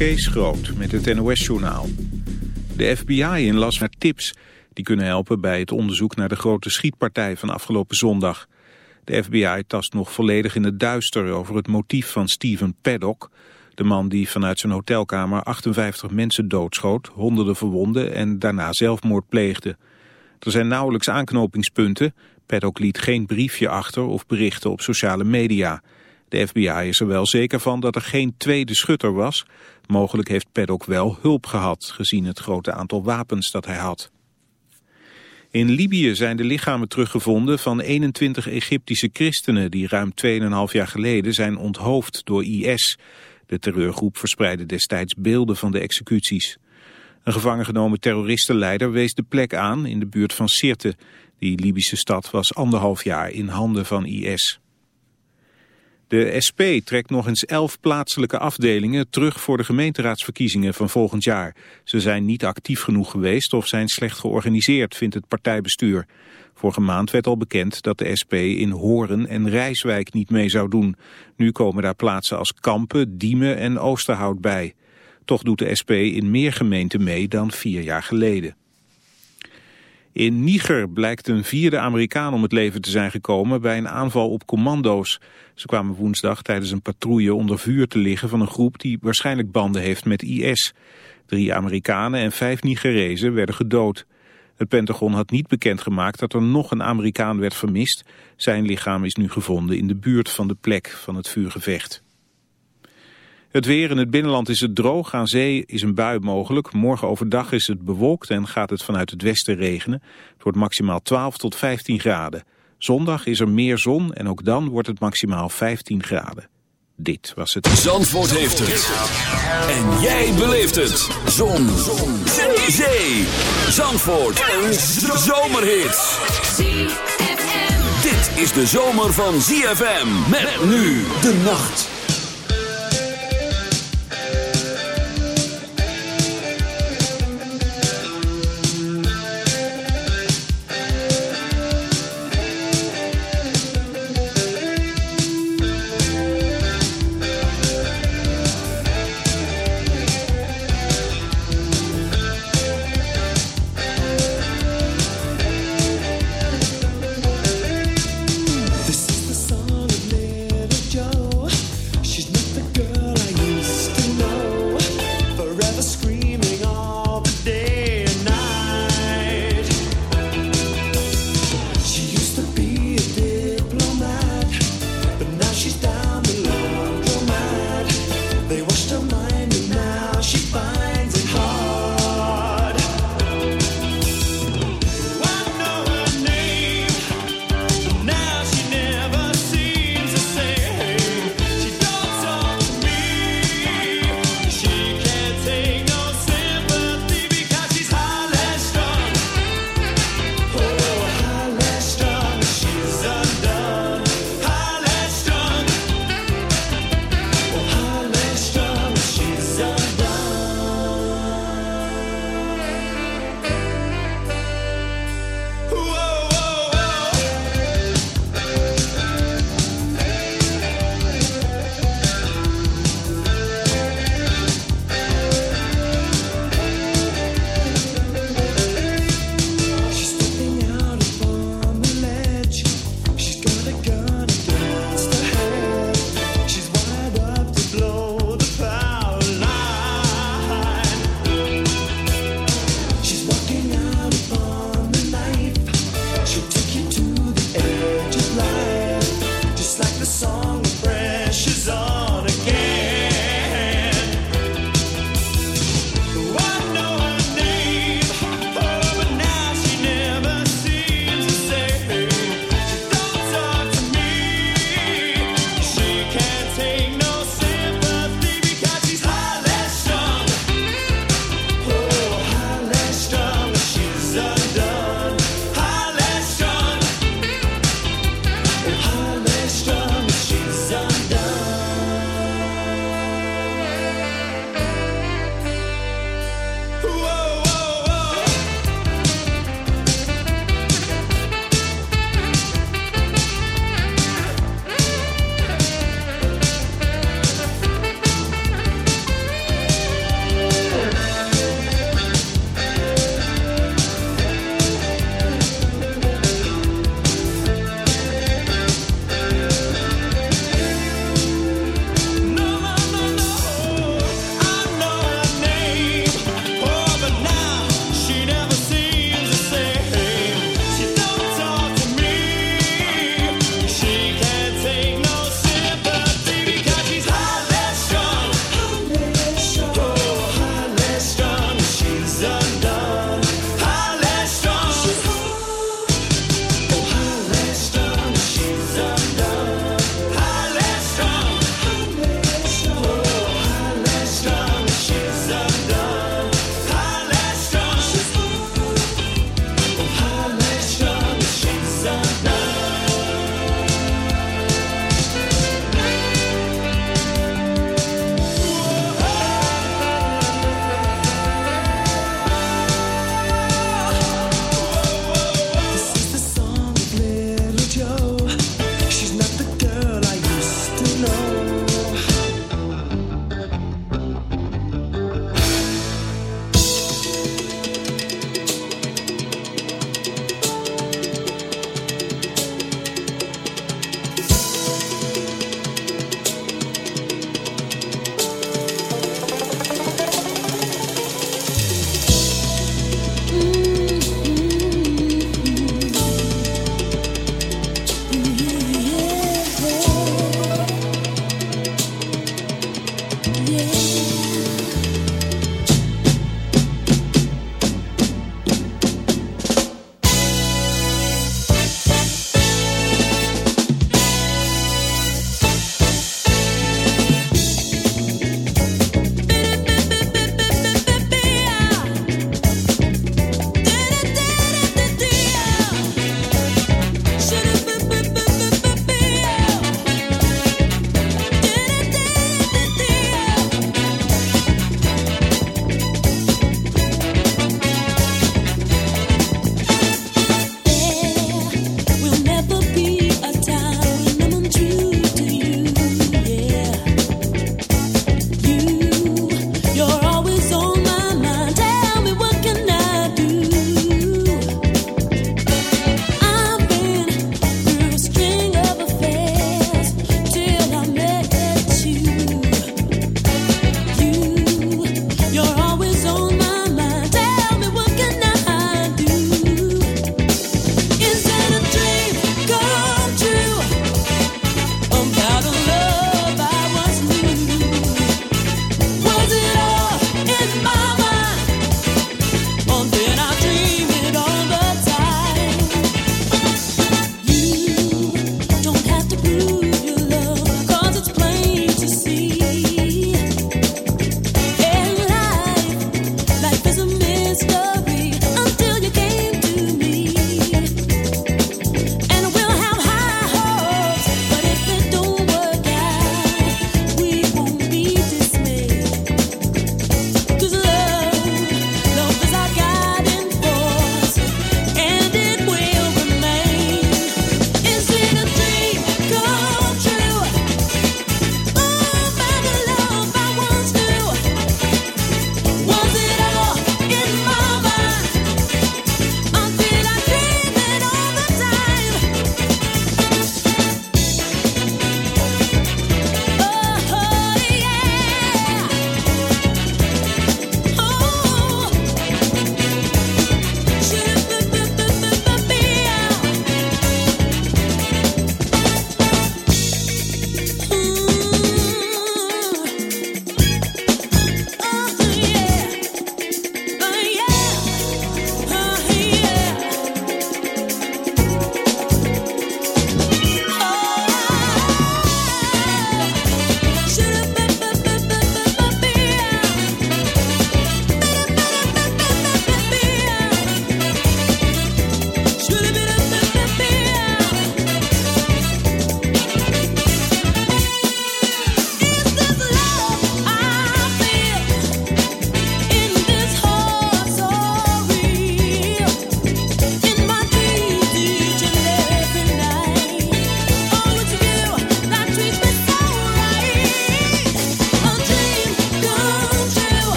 Kees Groot met het NOS-journaal. De FBI in las naar tips die kunnen helpen bij het onderzoek naar de grote schietpartij van afgelopen zondag. De FBI tast nog volledig in het duister over het motief van Steven Paddock... de man die vanuit zijn hotelkamer 58 mensen doodschoot, honderden verwonden en daarna zelfmoord pleegde. Er zijn nauwelijks aanknopingspunten. Paddock liet geen briefje achter of berichten op sociale media... De FBI is er wel zeker van dat er geen tweede schutter was. Mogelijk heeft Paddock wel hulp gehad, gezien het grote aantal wapens dat hij had. In Libië zijn de lichamen teruggevonden van 21 Egyptische christenen... die ruim 2,5 jaar geleden zijn onthoofd door IS. De terreurgroep verspreidde destijds beelden van de executies. Een gevangen genomen terroristenleider wees de plek aan in de buurt van Sirte. Die Libische stad was anderhalf jaar in handen van IS. De SP trekt nog eens elf plaatselijke afdelingen terug voor de gemeenteraadsverkiezingen van volgend jaar. Ze zijn niet actief genoeg geweest of zijn slecht georganiseerd, vindt het partijbestuur. Vorige maand werd al bekend dat de SP in Horen en Rijswijk niet mee zou doen. Nu komen daar plaatsen als Kampen, Diemen en Oosterhout bij. Toch doet de SP in meer gemeenten mee dan vier jaar geleden. In Niger blijkt een vierde Amerikaan om het leven te zijn gekomen bij een aanval op commando's. Ze kwamen woensdag tijdens een patrouille onder vuur te liggen van een groep die waarschijnlijk banden heeft met IS. Drie Amerikanen en vijf Nigerezen werden gedood. Het Pentagon had niet bekendgemaakt dat er nog een Amerikaan werd vermist. Zijn lichaam is nu gevonden in de buurt van de plek van het vuurgevecht. Het weer in het binnenland is het droog. Aan zee is een bui mogelijk. Morgen overdag is het bewolkt en gaat het vanuit het westen regenen. Het wordt maximaal 12 tot 15 graden. Zondag is er meer zon en ook dan wordt het maximaal 15 graden. Dit was het. Zandvoort heeft het. En jij beleeft het. Zon. zon. Zee. Zee. Zandvoort. Een zomerhit. Dit is de zomer van ZFM. Met nu de nacht.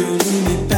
To me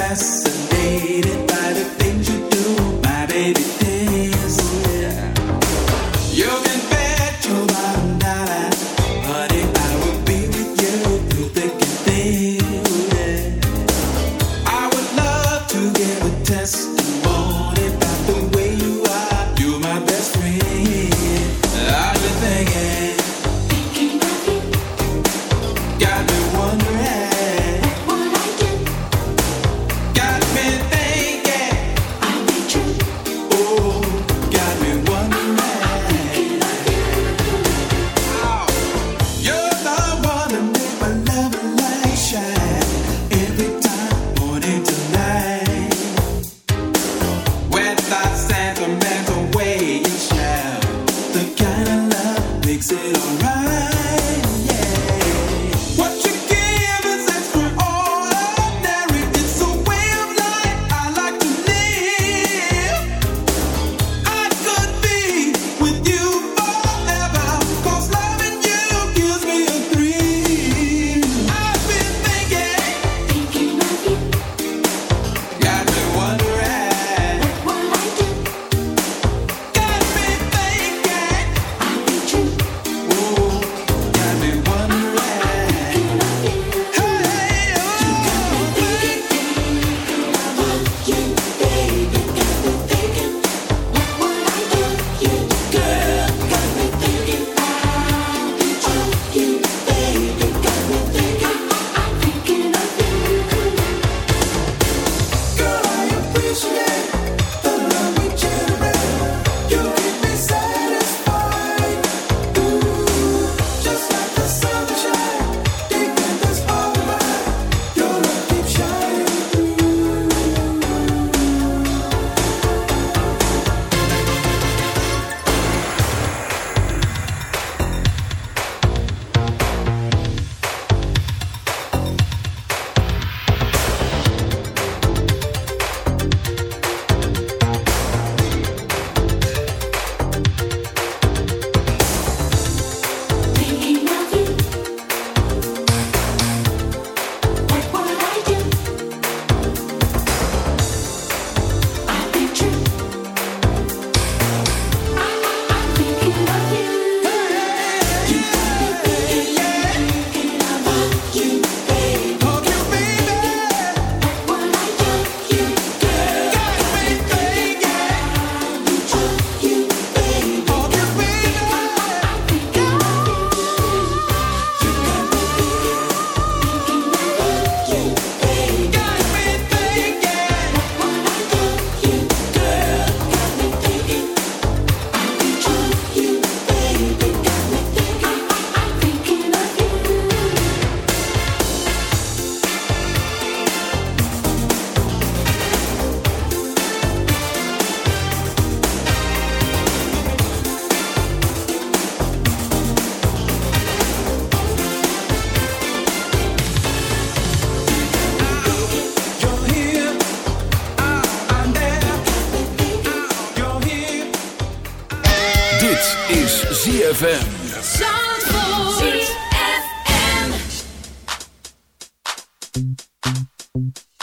thank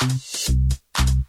you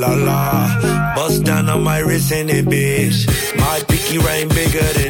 La la. Bust down on my wrist in it, bitch. My pinky ring bigger than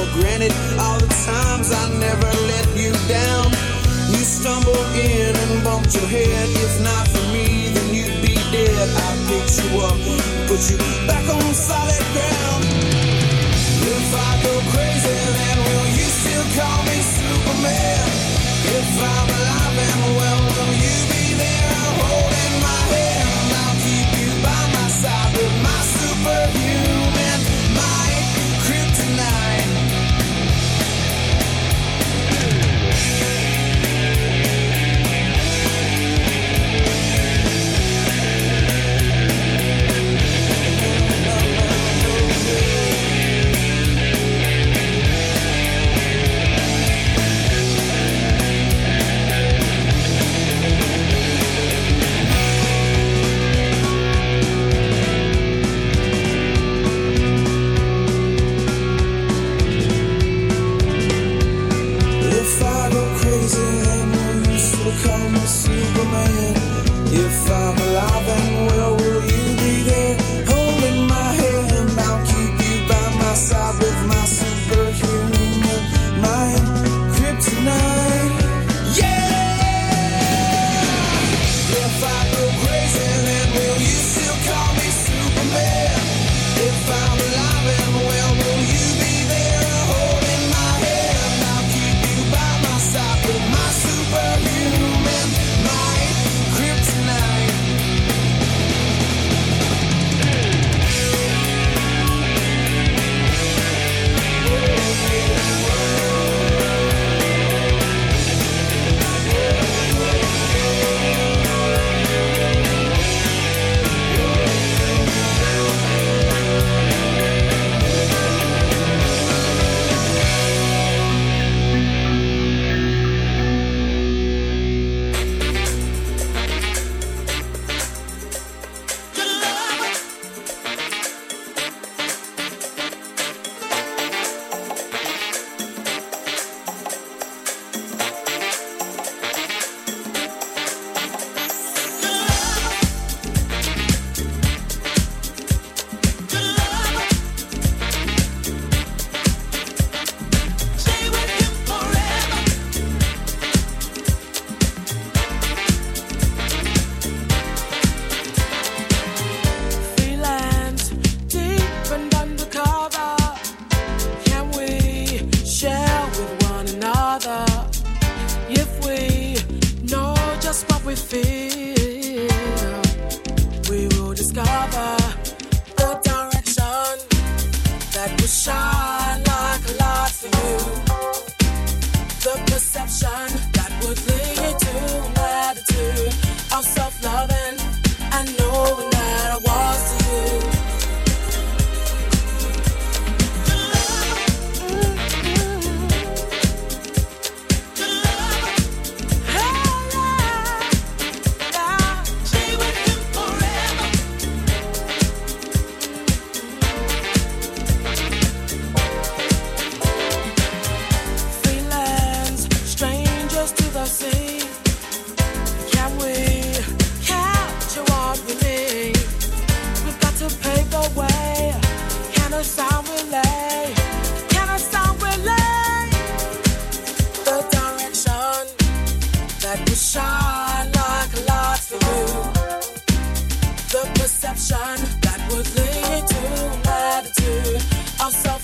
For granted all the times I never let you down. You stumbled in and bumped your head. If not for me, then you'd be dead. I picked you up, put you back on solid ground. If I go crazy, then will you still call me Superman? If I'm alive and well, will you be there holding my hand? shine like the perception that would lead to of self.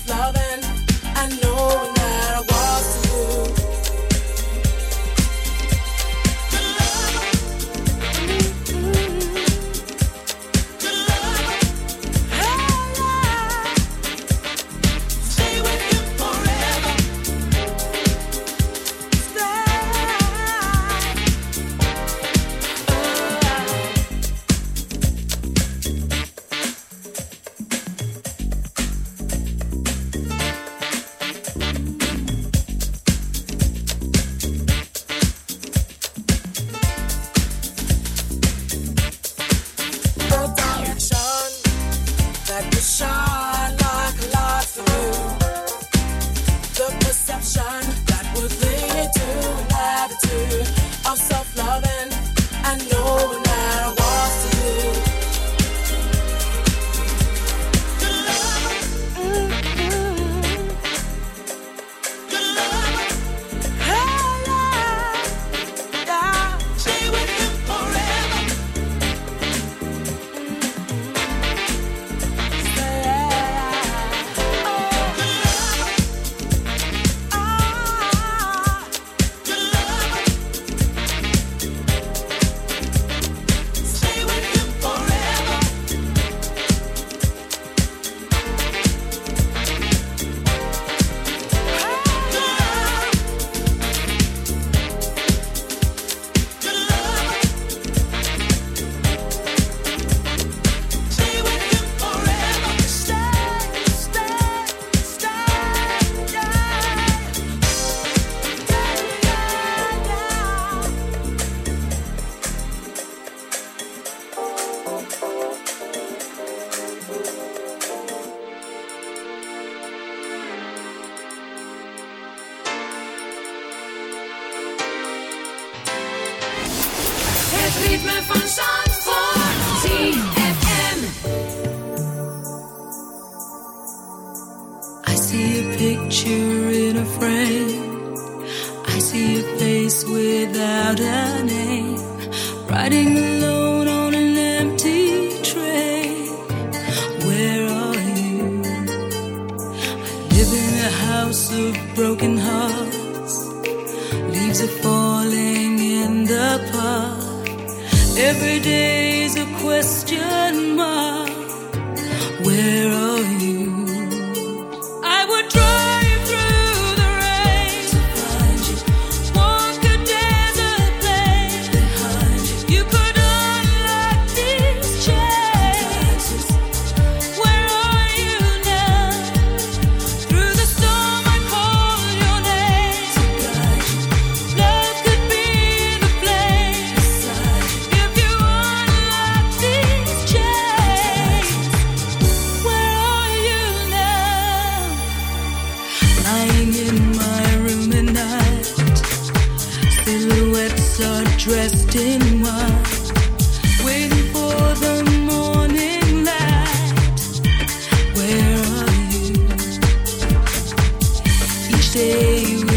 stay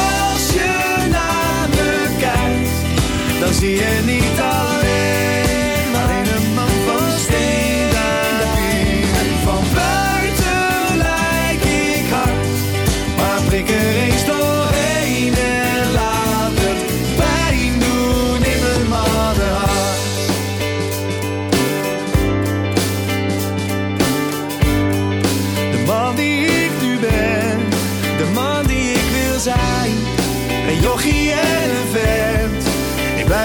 dan zie je niet alleen, alleen een man van steen. Van buiten lijk ik hard, maar prik er eens doorheen en laat het pijn doen in mijn mannenhart. De man die ik nu ben, De man die ik wil zijn, een jochie en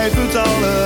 睡不着了。